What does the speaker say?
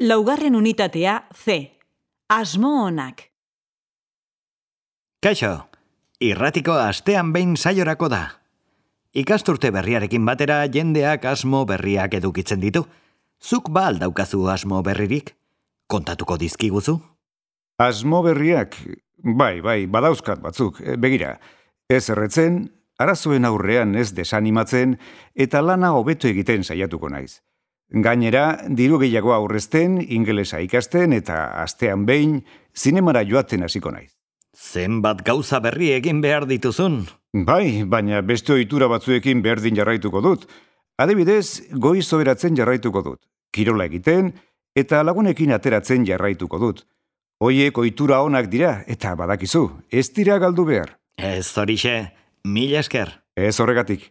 Laugarren unitatea C. Asmo onak. Kaixo, irratiko astean behin saiorako da. Ikasturte berriarekin batera jendeak asmo berriak edukitzen ditu. Zuk ba aldaukazu asmo berririk? Kontatuko dizkiguzu? Asmo berriak, bai, bai, badauzkat batzuk, E, begira. Ez erretzen, arazoen aurrean ez desanimatzen eta lana hobeto egiten saiatuko naiz. Gainera, diru gehiago aurrezten, ingelesa ikasten eta astean behin zinemara joaten hasiko naiz. Zenbat gauza berri egin behar dituzun? Bai, baina beste ohitura batzuekin berdin jarraituko dut. Adibidez, goiz soberatzen jarraituko dut. Kirola egiten eta lagunekin ateratzen jarraituko dut. Hoiek ohitura onak dira eta badakizu, ez dira galdu behar. Ez horixe, mila esker. Ez horregatik.